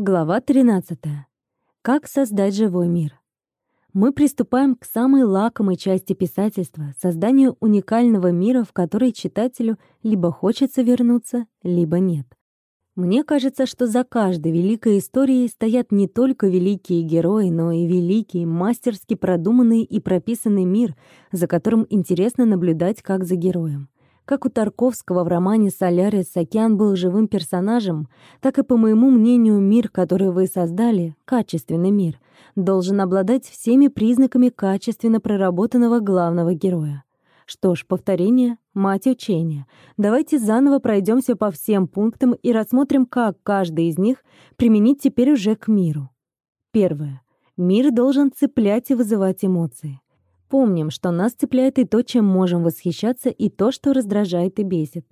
Глава 13. Как создать живой мир. Мы приступаем к самой лакомой части писательства — созданию уникального мира, в который читателю либо хочется вернуться, либо нет. Мне кажется, что за каждой великой историей стоят не только великие герои, но и великий, мастерски продуманный и прописанный мир, за которым интересно наблюдать как за героем. Как у Тарковского в романе «Солярис» океан был живым персонажем, так и, по моему мнению, мир, который вы создали, качественный мир, должен обладать всеми признаками качественно проработанного главного героя. Что ж, повторение — мать учения. Давайте заново пройдемся по всем пунктам и рассмотрим, как каждый из них применить теперь уже к миру. Первое. Мир должен цеплять и вызывать эмоции. Помним, что нас цепляет и то, чем можем восхищаться, и то, что раздражает и бесит.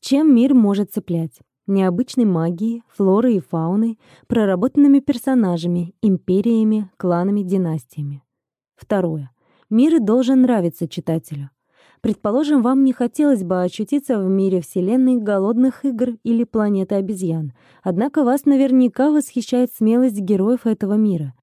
Чем мир может цеплять? Необычной магией, флорой и фауной, проработанными персонажами, империями, кланами, династиями. Второе. Мир должен нравиться читателю. Предположим, вам не хотелось бы очутиться в мире вселенной голодных игр или планеты обезьян. Однако вас наверняка восхищает смелость героев этого мира.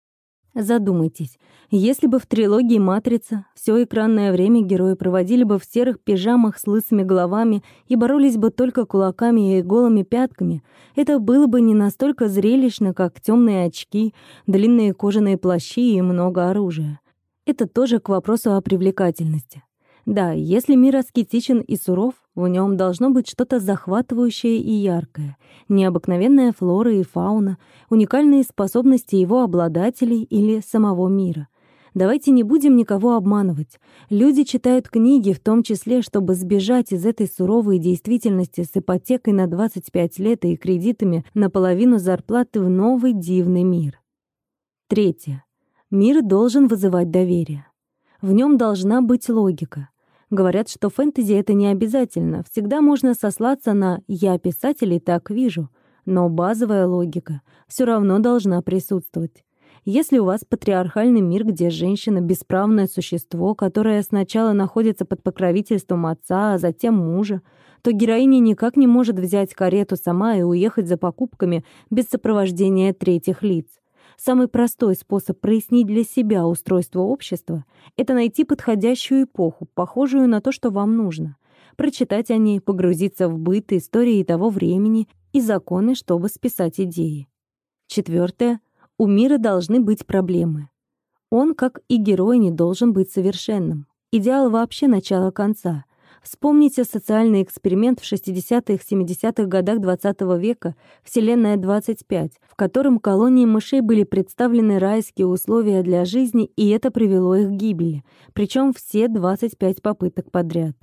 Задумайтесь, если бы в трилогии «Матрица» все экранное время герои проводили бы в серых пижамах с лысыми головами и боролись бы только кулаками и голыми пятками, это было бы не настолько зрелищно, как темные очки, длинные кожаные плащи и много оружия. Это тоже к вопросу о привлекательности. Да, если мир аскетичен и суров, в нем должно быть что-то захватывающее и яркое, необыкновенная флора и фауна, уникальные способности его обладателей или самого мира. Давайте не будем никого обманывать. Люди читают книги, в том числе, чтобы сбежать из этой суровой действительности с ипотекой на 25 лет и кредитами на половину зарплаты в новый дивный мир. Третье. Мир должен вызывать доверие. В нем должна быть логика. Говорят, что фэнтези — это не обязательно. Всегда можно сослаться на «я писатель и так вижу». Но базовая логика все равно должна присутствовать. Если у вас патриархальный мир, где женщина — бесправное существо, которое сначала находится под покровительством отца, а затем мужа, то героиня никак не может взять карету сама и уехать за покупками без сопровождения третьих лиц. Самый простой способ прояснить для себя устройство общества — это найти подходящую эпоху, похожую на то, что вам нужно, прочитать о ней, погрузиться в быт, истории того времени и законы, чтобы списать идеи. Четвертое. У мира должны быть проблемы. Он, как и герой, не должен быть совершенным. Идеал вообще начало конца. Вспомните социальный эксперимент в 60-х, 70-х годах XX -го века «Вселенная-25», в котором колонии мышей были представлены райские условия для жизни, и это привело их к гибели, причем все 25 попыток подряд.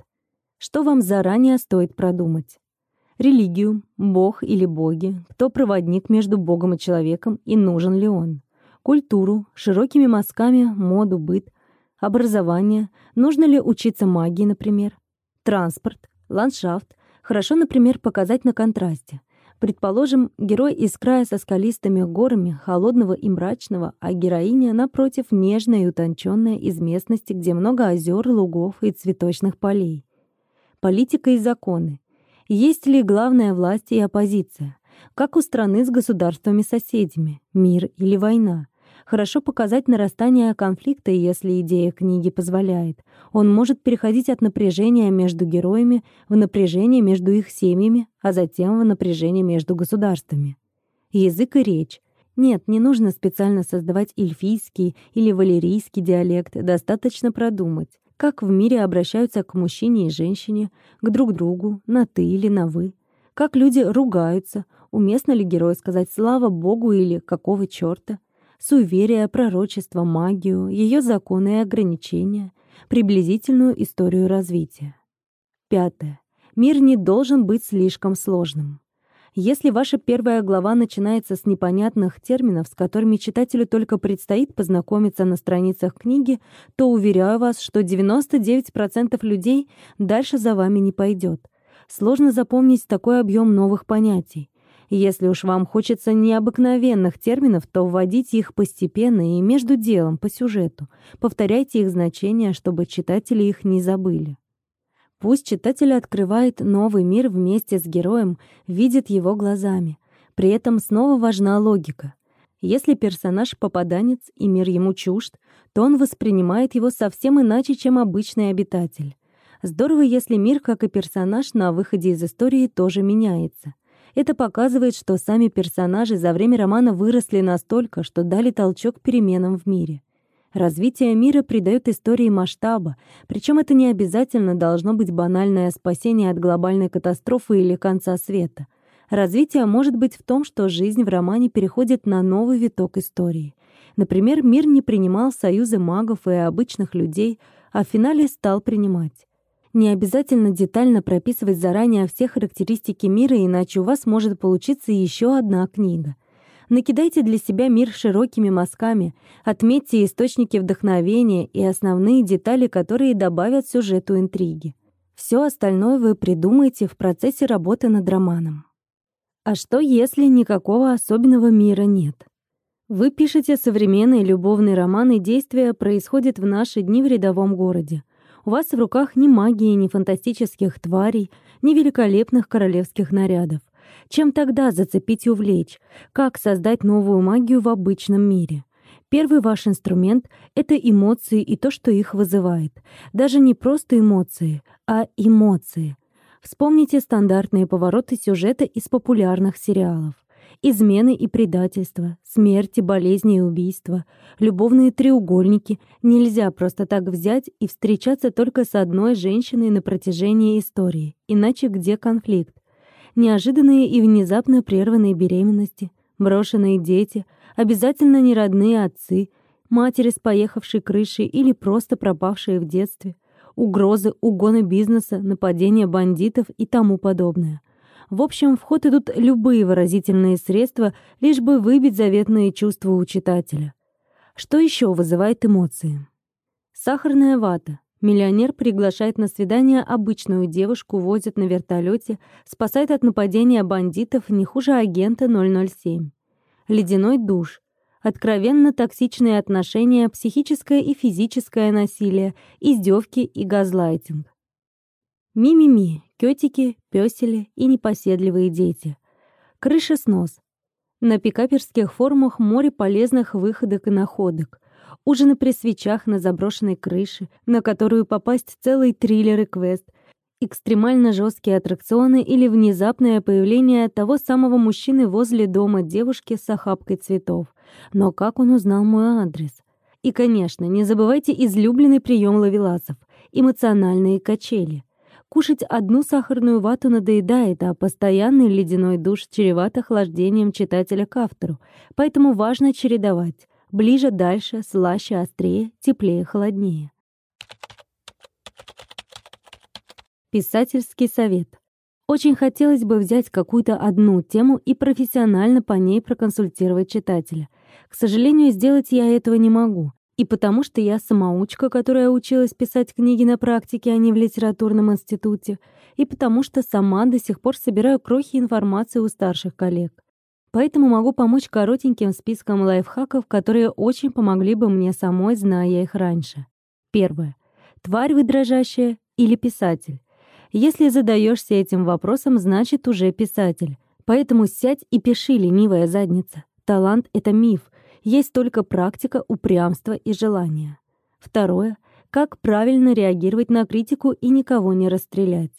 Что вам заранее стоит продумать? Религию, бог или боги, кто проводник между богом и человеком и нужен ли он? Культуру, широкими мазками, моду, быт, образование, нужно ли учиться магии, например? Транспорт, ландшафт. Хорошо, например, показать на контрасте. Предположим, герой из края со скалистыми горами, холодного и мрачного, а героиня, напротив, нежная и утонченная из местности, где много озер, лугов и цветочных полей. Политика и законы. Есть ли главная власть и оппозиция? Как у страны с государствами-соседями? Мир или война? Хорошо показать нарастание конфликта, если идея книги позволяет. Он может переходить от напряжения между героями в напряжение между их семьями, а затем в напряжение между государствами. Язык и речь. Нет, не нужно специально создавать эльфийский или валерийский диалект, достаточно продумать, как в мире обращаются к мужчине и женщине, к друг другу, на «ты» или на «вы», как люди ругаются, уместно ли герою сказать «слава Богу» или «какого чёрта», суеверия, пророчество, магию, ее законы и ограничения, приблизительную историю развития. Пятое. Мир не должен быть слишком сложным. Если ваша первая глава начинается с непонятных терминов, с которыми читателю только предстоит познакомиться на страницах книги, то уверяю вас, что 99% людей дальше за вами не пойдет. Сложно запомнить такой объем новых понятий. Если уж вам хочется необыкновенных терминов, то вводите их постепенно и между делом, по сюжету. Повторяйте их значения, чтобы читатели их не забыли. Пусть читатель открывает новый мир вместе с героем, видит его глазами. При этом снова важна логика. Если персонаж попаданец и мир ему чужд, то он воспринимает его совсем иначе, чем обычный обитатель. Здорово, если мир, как и персонаж, на выходе из истории тоже меняется. Это показывает, что сами персонажи за время романа выросли настолько, что дали толчок переменам в мире. Развитие мира придает истории масштаба, причем это не обязательно должно быть банальное спасение от глобальной катастрофы или конца света. Развитие может быть в том, что жизнь в романе переходит на новый виток истории. Например, мир не принимал союзы магов и обычных людей, а в финале стал принимать. Не обязательно детально прописывать заранее все характеристики мира, иначе у вас может получиться еще одна книга. Накидайте для себя мир широкими мазками, отметьте источники вдохновения и основные детали, которые добавят сюжету интриги. Все остальное вы придумаете в процессе работы над романом. А что, если никакого особенного мира нет? Вы пишете современный любовный роман, и действие происходит в наши дни в рядовом городе. У вас в руках ни магии, ни фантастических тварей, ни великолепных королевских нарядов. Чем тогда зацепить и увлечь? Как создать новую магию в обычном мире? Первый ваш инструмент — это эмоции и то, что их вызывает. Даже не просто эмоции, а эмоции. Вспомните стандартные повороты сюжета из популярных сериалов. Измены и предательства, смерти, болезни и убийства, любовные треугольники. Нельзя просто так взять и встречаться только с одной женщиной на протяжении истории. Иначе где конфликт? неожиданные и внезапно прерванные беременности, брошенные дети, обязательно неродные отцы, матери с поехавшей крышей или просто пропавшие в детстве, угрозы, угоны бизнеса, нападения бандитов и тому подобное. В общем, в ход идут любые выразительные средства, лишь бы выбить заветные чувства у читателя. Что еще вызывает эмоции? Сахарная вата, Миллионер приглашает на свидание обычную девушку, возит на вертолете, спасает от нападения бандитов не хуже агента 007. Ледяной душ. Откровенно токсичные отношения, психическое и физическое насилие, издевки и газлайтинг. Ми-ми-ми, кетики, пёсели и непоседливые дети. Крыша снос. На пикаперских форумах море полезных выходок и находок ужины при свечах на заброшенной крыше, на которую попасть целый триллер и квест, экстремально жесткие аттракционы или внезапное появление того самого мужчины возле дома девушки с охапкой цветов. Но как он узнал мой адрес? И, конечно, не забывайте излюбленный прием ловеласов — эмоциональные качели. Кушать одну сахарную вату надоедает, а постоянный ледяной душ чреват охлаждением читателя к автору, поэтому важно чередовать. Ближе, дальше, слаще, острее, теплее, холоднее. Писательский совет. Очень хотелось бы взять какую-то одну тему и профессионально по ней проконсультировать читателя. К сожалению, сделать я этого не могу. И потому что я самоучка, которая училась писать книги на практике, а не в литературном институте, и потому что сама до сих пор собираю крохи информации у старших коллег поэтому могу помочь коротеньким списком лайфхаков, которые очень помогли бы мне самой, зная их раньше. Первое. Тварь вы дрожащая или писатель? Если задаешься этим вопросом, значит уже писатель. Поэтому сядь и пиши, ленивая задница. Талант — это миф. Есть только практика, упрямство и желание. Второе. Как правильно реагировать на критику и никого не расстрелять.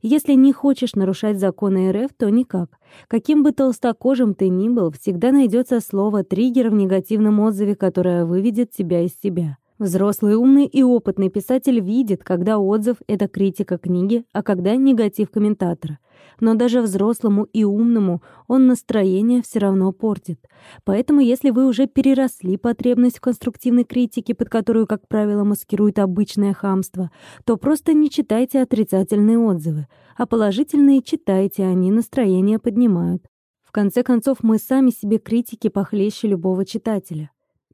Если не хочешь нарушать законы РФ, то никак. Каким бы толстокожим ты ни был, всегда найдется слово «триггер» в негативном отзыве, которое выведет тебя из себя. Взрослый, умный и опытный писатель видит, когда отзыв — это критика книги, а когда — негатив комментатора. Но даже взрослому и умному он настроение все равно портит. Поэтому если вы уже переросли потребность в конструктивной критике, под которую, как правило, маскирует обычное хамство, то просто не читайте отрицательные отзывы, а положительные читайте, они настроение поднимают. В конце концов, мы сами себе критики похлеще любого читателя.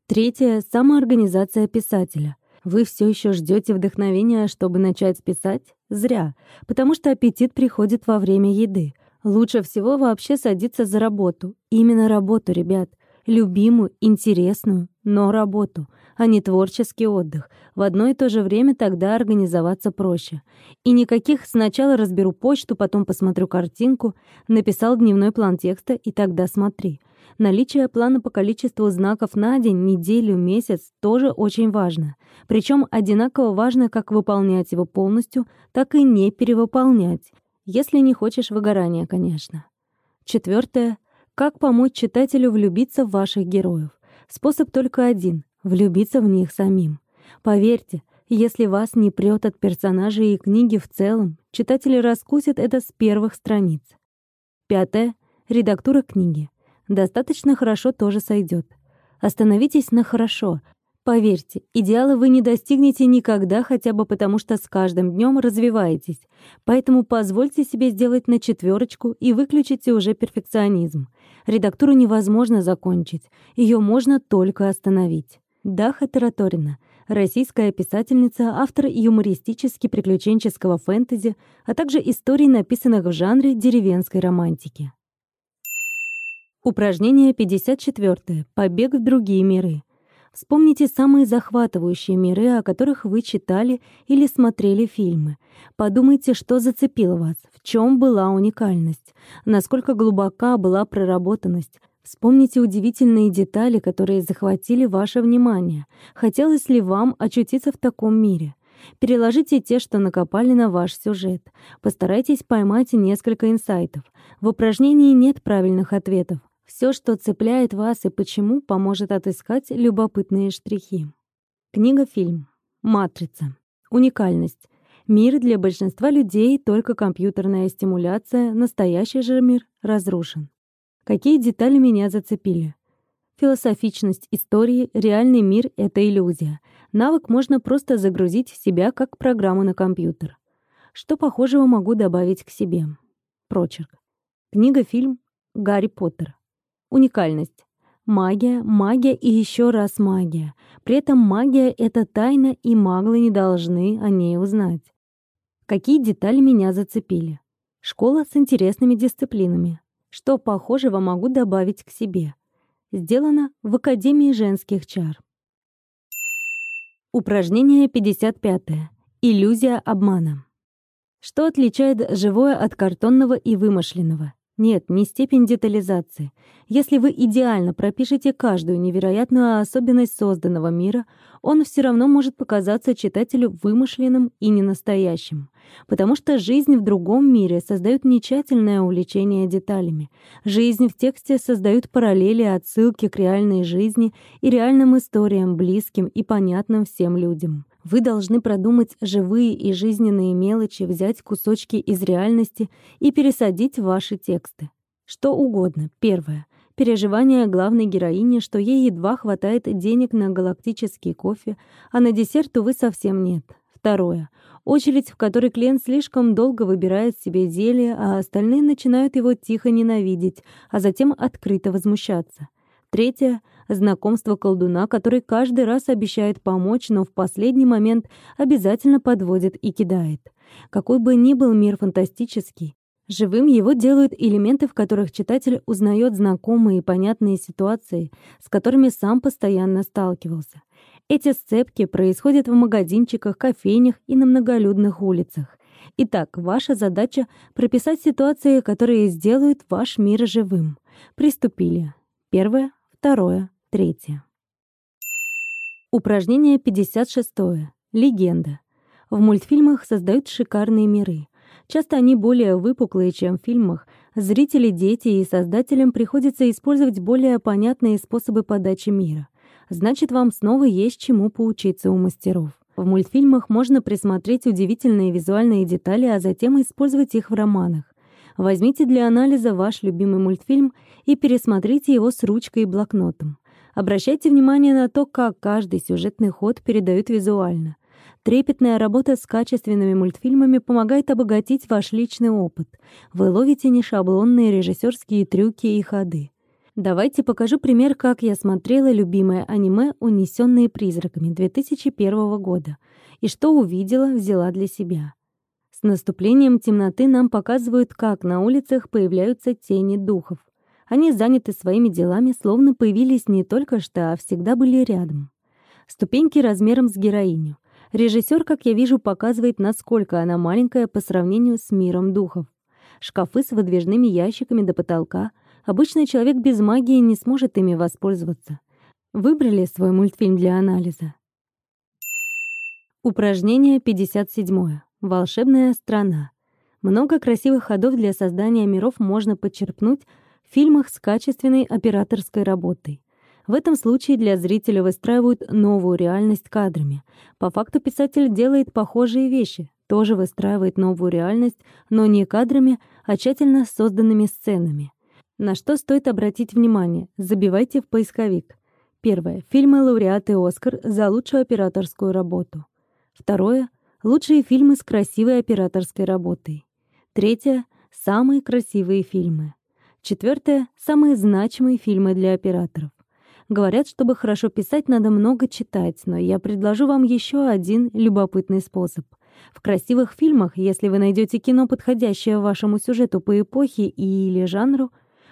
Третье — самоорганизация писателя. Вы все еще ждете вдохновения, чтобы начать писать? Зря, потому что аппетит приходит во время еды. Лучше всего вообще садиться за работу. Именно работу, ребят. Любимую, интересную, но работу. а не творческий отдых. В одно и то же время тогда организоваться проще. И никаких сначала разберу почту, потом посмотрю картинку, написал дневной план текста и тогда смотри. Наличие плана по количеству знаков на день, неделю, месяц тоже очень важно. Причем одинаково важно как выполнять его полностью, так и не перевыполнять. Если не хочешь выгорания, конечно. Четвертое. Как помочь читателю влюбиться в ваших героев? Способ только один — влюбиться в них самим. Поверьте, если вас не прёт от персонажей и книги в целом, читатели раскусят это с первых страниц. Пятое. Редактура книги. Достаточно хорошо тоже сойдет. Остановитесь на «хорошо», Поверьте, идеала вы не достигнете никогда, хотя бы потому, что с каждым днем развиваетесь. Поэтому позвольте себе сделать на четверочку и выключите уже перфекционизм. Редактуру невозможно закончить, ее можно только остановить. Даха Тараторина, российская писательница, автор юмористически-приключенческого фэнтези, а также историй, написанных в жанре деревенской романтики. Упражнение 54. Побег в другие миры. Вспомните самые захватывающие миры, о которых вы читали или смотрели фильмы. Подумайте, что зацепило вас, в чем была уникальность, насколько глубока была проработанность. Вспомните удивительные детали, которые захватили ваше внимание. Хотелось ли вам очутиться в таком мире? Переложите те, что накопали на ваш сюжет. Постарайтесь поймать несколько инсайтов. В упражнении нет правильных ответов. Все, что цепляет вас и почему, поможет отыскать любопытные штрихи. Книга-фильм. «Матрица». Уникальность. Мир для большинства людей — только компьютерная стимуляция, настоящий же мир разрушен. Какие детали меня зацепили? Философичность истории, реальный мир — это иллюзия. Навык можно просто загрузить в себя как программу на компьютер. Что похожего могу добавить к себе? Прочерк. Книга-фильм «Гарри Поттер». Уникальность. Магия, магия и еще раз магия. При этом магия — это тайна, и маглы не должны о ней узнать. Какие детали меня зацепили? Школа с интересными дисциплинами. Что похожего могу добавить к себе? Сделано в Академии женских чар. Упражнение 55. Иллюзия обмана. Что отличает живое от картонного и вымышленного? Нет, не степень детализации. Если вы идеально пропишете каждую невероятную особенность созданного мира, он все равно может показаться читателю вымышленным и ненастоящим. Потому что жизнь в другом мире создает не тщательное увлечение деталями. Жизнь в тексте создают параллели, отсылки к реальной жизни и реальным историям, близким и понятным всем людям. Вы должны продумать живые и жизненные мелочи, взять кусочки из реальности и пересадить в ваши тексты. Что угодно. Первое. Переживание главной героини, что ей едва хватает денег на галактический кофе, а на десерт, увы, совсем нет. Второе. Очередь, в которой клиент слишком долго выбирает себе зелье, а остальные начинают его тихо ненавидеть, а затем открыто возмущаться. Третье — знакомство колдуна, который каждый раз обещает помочь, но в последний момент обязательно подводит и кидает. Какой бы ни был мир фантастический, живым его делают элементы, в которых читатель узнает знакомые и понятные ситуации, с которыми сам постоянно сталкивался. Эти сцепки происходят в магазинчиках, кофейнях и на многолюдных улицах. Итак, ваша задача — прописать ситуации, которые сделают ваш мир живым. Приступили. Первое второе, третье. Упражнение 56. Легенда. В мультфильмах создают шикарные миры. Часто они более выпуклые, чем в фильмах. Зрители, дети и создателям приходится использовать более понятные способы подачи мира. Значит, вам снова есть чему поучиться у мастеров. В мультфильмах можно присмотреть удивительные визуальные детали, а затем использовать их в романах. Возьмите для анализа ваш любимый мультфильм и пересмотрите его с ручкой и блокнотом. Обращайте внимание на то, как каждый сюжетный ход передают визуально. Трепетная работа с качественными мультфильмами помогает обогатить ваш личный опыт. Вы ловите нешаблонные режиссерские трюки и ходы. Давайте покажу пример, как я смотрела любимое аниме «Унесенные призраками» 2001 года и что увидела, взяла для себя. С наступлением темноты нам показывают, как на улицах появляются тени духов. Они заняты своими делами, словно появились не только что, а всегда были рядом. Ступеньки размером с героиню. Режиссер, как я вижу, показывает, насколько она маленькая по сравнению с миром духов. Шкафы с выдвижными ящиками до потолка. Обычный человек без магии не сможет ими воспользоваться. Выбрали свой мультфильм для анализа. Упражнение 57. Волшебная страна. Много красивых ходов для создания миров можно подчерпнуть в фильмах с качественной операторской работой. В этом случае для зрителя выстраивают новую реальность кадрами. По факту писатель делает похожие вещи, тоже выстраивает новую реальность, но не кадрами, а тщательно созданными сценами. На что стоит обратить внимание? Забивайте в поисковик. Первое. Фильмы лауреаты «Оскар» за лучшую операторскую работу. Второе. Лучшие фильмы с красивой операторской работой. Третье. Самые красивые фильмы. Четвертое. Самые значимые фильмы для операторов. Говорят, чтобы хорошо писать, надо много читать, но я предложу вам еще один любопытный способ. В красивых фильмах, если вы найдете кино, подходящее вашему сюжету по эпохе или жанру,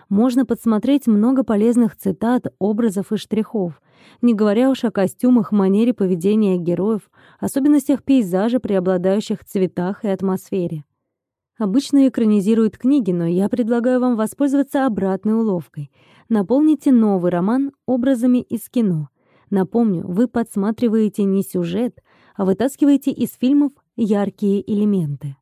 можно подсмотреть много полезных цитат, образов и штрихов, не говоря уж о костюмах, манере поведения героев, особенностях пейзажа, преобладающих цветах и атмосфере. Обычно экранизируют книги, но я предлагаю вам воспользоваться обратной уловкой — Наполните новый роман образами из кино. Напомню, вы подсматриваете не сюжет, а вытаскиваете из фильмов яркие элементы.